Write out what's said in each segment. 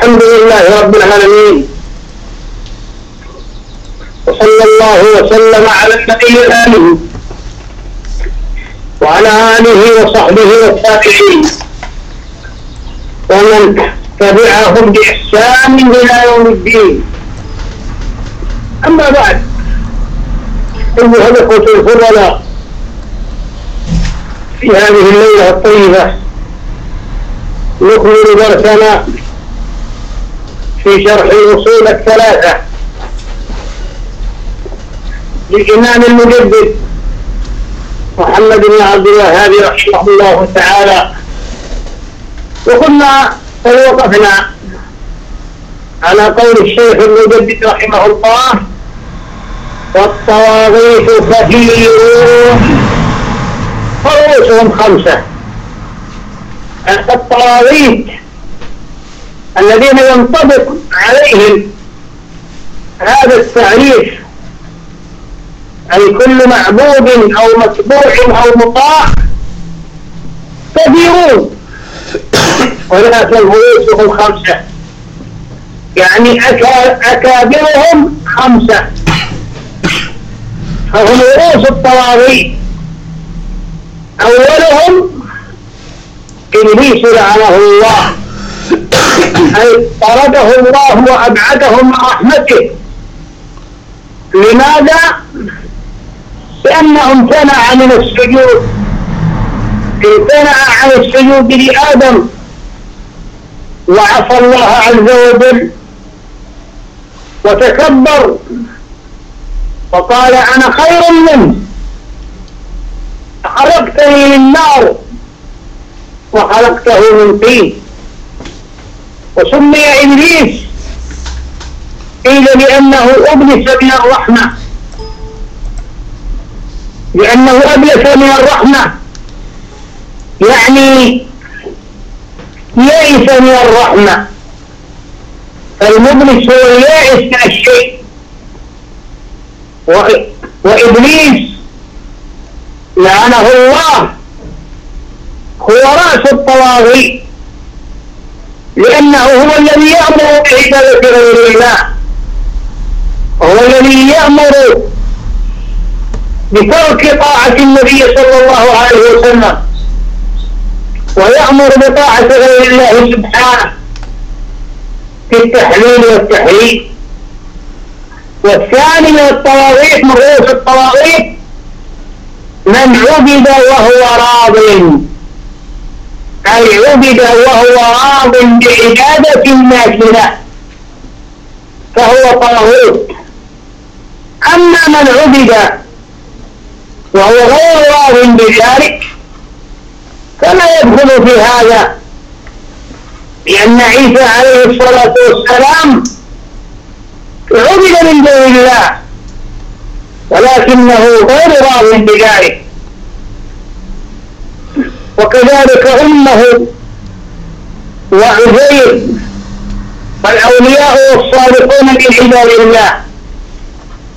الحمد لله رب العالمين. وصلى الله وسلم على النبي الآمن وعلى آله وصحبه والتابعين. ومن تبعهم بإحسان إلى يوم الدين. أما بعد أيها الأخوة الفضلاء في هذه الليلة الطيبة نكمل درسنا في شرح الأصول الثلاثة. للإمام المجدد محمد بن عبد الوهاب رحمه الله تعالى. وكنا قد وقفنا على قول الشيخ المجدد رحمه الله والطواغيت كثيرون فرؤوسهم خمسة. الطواغيت الذين ينطبق عليهم هذا التعريف أي كل معبود أو متبوع أو مطاع كثيرون ولكن رؤوسهم خمسة يعني أكابرهم خمسة. فهم رؤوس الطواغيت. أولهم إبليس لعنه الله. أي طرده الله وأبعده من رحمته. لماذا؟ لأنه امتنع من السجود. امتنع عن السجود لآدم. وعصى الله عز وجل. وتكبر. وقال أنا خير منه. خلقتني من نار. وخلقته من طين. وسمي إبليس. قيل لأنه أبلس من الرحمة. لأنه أبلس من الرحمة. يعني يائس من الرحمة. المبلس هو اليائس من الشيء. وإبليس لعنه الله. هو رأس الطواغي لأنه هو الذي يأمر بعبادة غير الله وهو الذي يأمر بترك طاعة النبي صلى الله عليه وسلم ويأمر بطاعة غير الله سبحانه في التحليل والتحريم والثاني من الطواغيت من رؤوس الطواغيت من عبد وهو راض. عبد وهو راض بعبادة الناس له فهو طاغوت. أما من عبد وهو غير راض بذلك فلا يدخل في هذا لأن عيسى عليه الصلاة والسلام عبد من دون الله ولكنه غير راض بذلك. وكذلك أمه وعزير والأولياء والصالحون من عباد الله.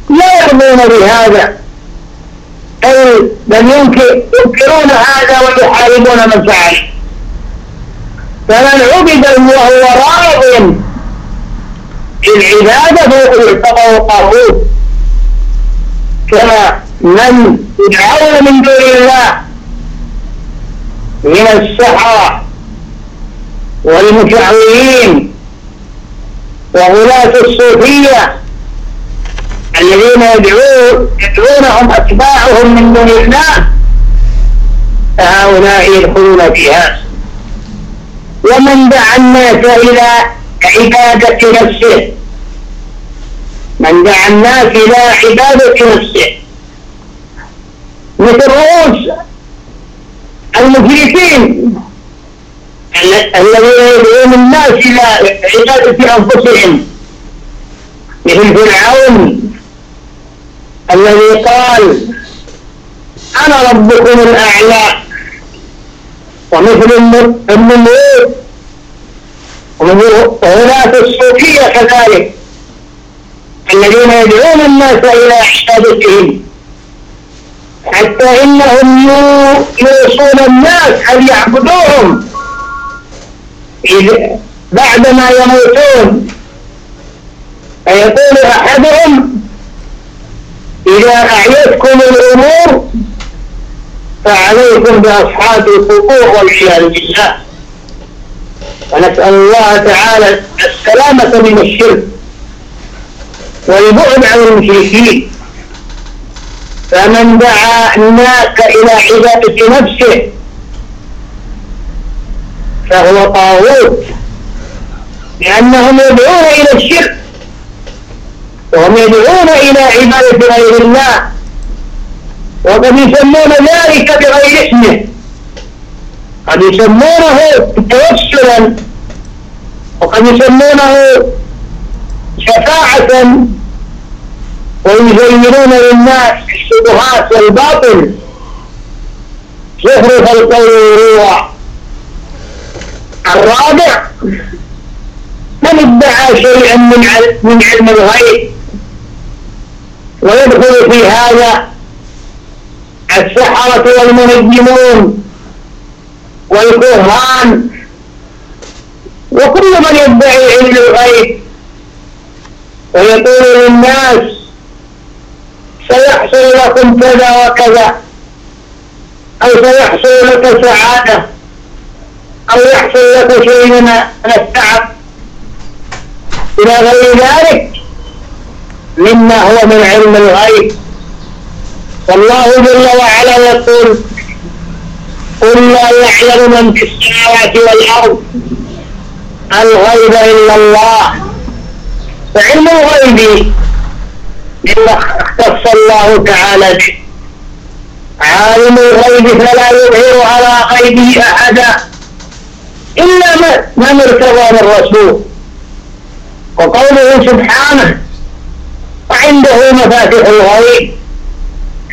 لا يرضون بهذا. أي بل ينكرون هذا ويحاربون من فعل فمن عبد وهو راض بالعبادة فهو يعتبر طاغوت كما من يدعون من دون الله من السحرة والمشعوذين وغلاة الصوفية الذين يدعون يدعونهم أتباعهم من دون الله. فهؤلاء يدخلون فيها. ومن دعا الناس إلى عبادة نفسه. من دعا الناس إلى عبادة نفسه. مثل رؤوس المشركين. الذين يدعون الناس إلى عبادة أنفسهم. مثل فرعون. الذي قال أنا ربكم الأعلى. ومثل النمور ومثل غلاة الصوفية كذلك. الذين يدعون الناس إلى عبادتهم. حتى إنهم يوصون الناس أن يعبدوهم. بعدما يموتون فيقول أحدهم إذا أعيتكم الأمور فعليكم بأصحاب القبور والعياذ بالله. ونسأل الله تعالى السلامة من الشرك والبعد عن المشركين. فمن دعا الناس إلى عبادة نفسه فهو طاغوت لأنهم يدعون إلى الشرك وهم يدعون إلى عبادة غير الله وقد يسمون ذلك بغير اسمه قد يسمونه توسلا وقد يسمونه شفاعة ويزينون للناس الشبهات والباطل. زخرف القول والروع الرابع من ادعى شيئا من من علم الغيب؟ ويدخل في هذا السحرة والمنجمون والكهان. وكل من يدعي علم الغيب ويقول للناس سيحصل لكم كذا وكذا. أو سيحصل لك سعادة. أو يحصل لك شيء من التعب. إلى غير ذلك مما هو من علم الغيب. والله جل وعلا يقول قل لا يعلم من في السماوات والأرض الغيب إلا الله. فعلم الغيب مما اختص الله تعالى به. عالم الغيب فلا يظهر على غيبه أحدا. إلا من ارتضى من رسول وقوله سبحانه وعنده مفاتيح الغيب.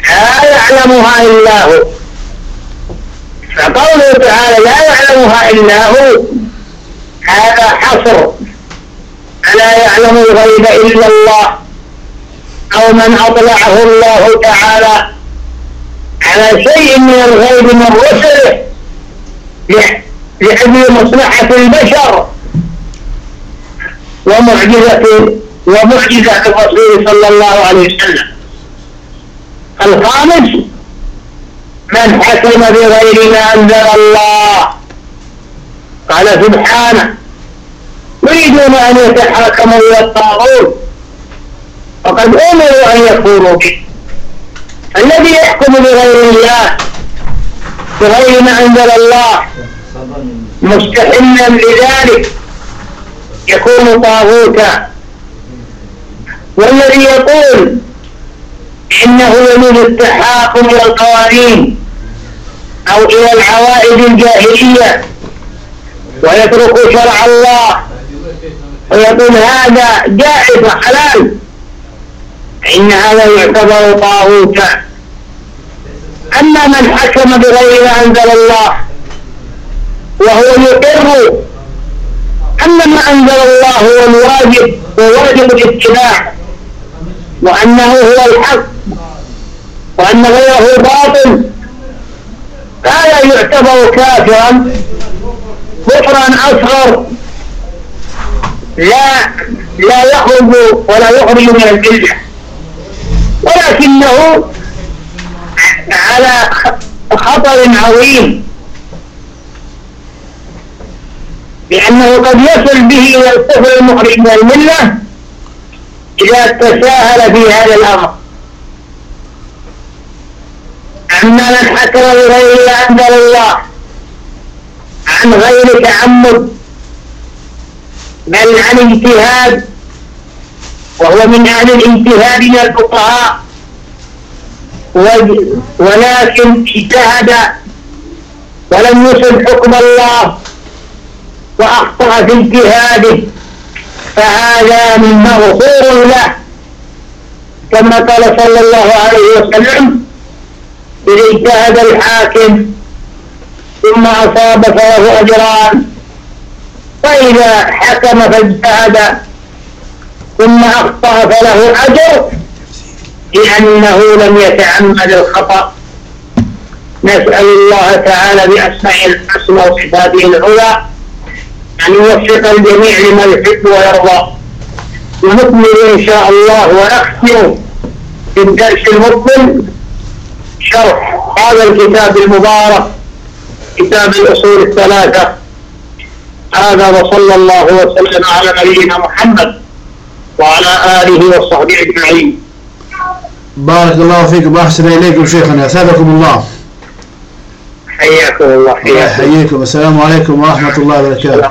لا يعلمها إلا هو. فقوله تعالى لا يعلمها إلا هو. هذا حصر. ألا يعلم الغيب إلا الله. أو من أطلعه الله تعالى على شيء من الغيب من رسله لحفظ مصلحة البشر ومعجزة ومعجزة الرسول صلى الله عليه وسلم. الخامس من حكم بغير ما أنزل الله. قال سبحانه يريدون أن يتحاكموا إلى الطاغوت وقد أمروا أن يكونوا به. الذي يحكم بغير الله بغير ما أنزل الله مستحلا لذلك يكون طاغوتا. والذي يقول إنه يريد التحاكم إلى القوانين أو إلى العوائد الجاهلية ويترك شرع الله ويقول هذا جائز حلال فإن هذا يعتبر طاغوتا أما من حكم بغير ما أنزل الله وهو يقر أن ما أنزل الله هو الواجب وواجب الاتباع وأنه هو الحق وأن غيره باطل فهذا يعتبر كافرا كفرا أصغر لا لا يخرج ولا يخرج من المله ولكنه على خطر عظيم. لأنه قد يصل به إلى الكفر المخرج من الملة إذا تساهل في هذا الأمر. من حكم بغير أنزل الله عن غير تعمد بل عن اجتهاد وهو من أهل الاجتهاد من الفقهاء. ولكن اجتهد ولم يصل حكم الله وأخطأ في اجتهاده. فهذا من مغفور له. كما قال صلى الله عليه وسلم إذا اجتهد الحاكم ثم أصاب فله أجران. وإذا حكم فاجتهد ثم أخطأ فله أجر لأنه لم يتعمد الخطأ. نسأل الله تعالى بأسماء الحسنى وصفاته العلى أن يوفق الجميع لما يحب ويرضى. ونكمل إن شاء الله ونختم في الدرس المقبل شرح هذا الكتاب المبارك كتاب الأصول الثلاثة. هذا وصلى الله وسلم على نبينا محمد. وعلى آله وصحبه أجمعين. بارك الله فيكم وأحسن إليكم شيخنا. أثابكم الله. حياكم الله حياكم. يحييكم السلام عليكم ورحمة الله وبركاته.